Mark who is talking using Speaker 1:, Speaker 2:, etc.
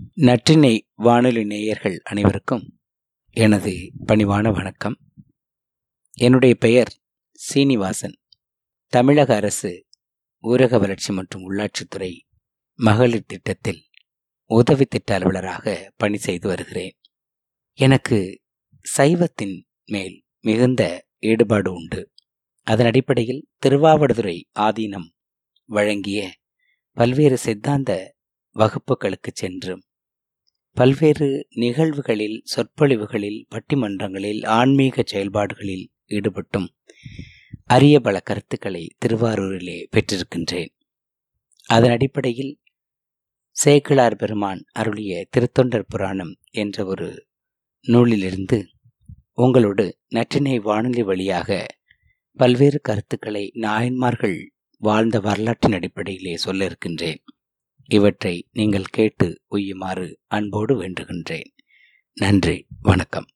Speaker 1: நற்றினை வானொலி நேயர்கள் அனைவருக்கும் எனது பணிவான வணக்கம். என்னுடைய பெயர் சீனிவாசன். தமிழக அரசு ஊரக வளர்ச்சி மற்றும் உள்ளாட்சித்துறை மகளிர் திட்டத்தில் உதவி திட்ட அலுவலராக பணி செய்து வருகிறேன். எனக்கு சைவத்தின் மேல் மிகுந்த ஈடுபாடு உண்டு. அதன் அடிப்படையில் திருவாவடுதுறை ஆதீனம் வழங்கிய பல்வேறு சித்தாந்த வகுப்புகளுக்கு சென்றும் பல்வேறு நிகழ்வுகளில் சொற்பொழிவுகளில் பட்டிமன்றங்களில் ஆன்மீக செயல்பாடுகளில் ஈடுபட்டும் அரிய பல கருத்துக்களை திருவாரூரிலே பெற்றிருக்கின்றேன். அதன் அடிப்படையில் சேக்கிழார் பெருமான் அருளிய திருத்தொண்டர் புராணம் என்ற ஒரு நூலிலிருந்து உங்களோடு நற்றினை வானொலி வழியாக பல்வேறு கருத்துக்களை நாயன்மார்கள் வாழ்ந்த வரலாற்றின் அடிப்படையிலே சொல்ல இருக்கின்றேன். இவற்றை நீங்கள் கேட்டு உய்யுமாறு அன்போடு வேண்டுகின்றேன். நன்றி வணக்கம்.